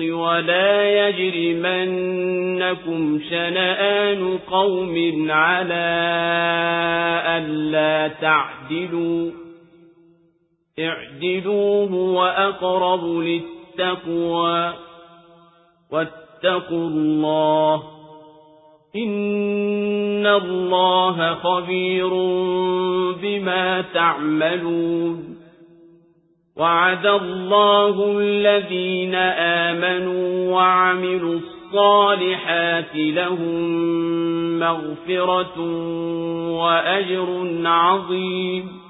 ولا يجرمنكم شنآن قوم على ألا تعدلوا اعدلوا هو أقرب للتقوى واتقوا الله إن الله خبير بما تعملون وعد الله الذين آمنوا وعملوا الصالحات لهم مغفرة وأجر عظيم.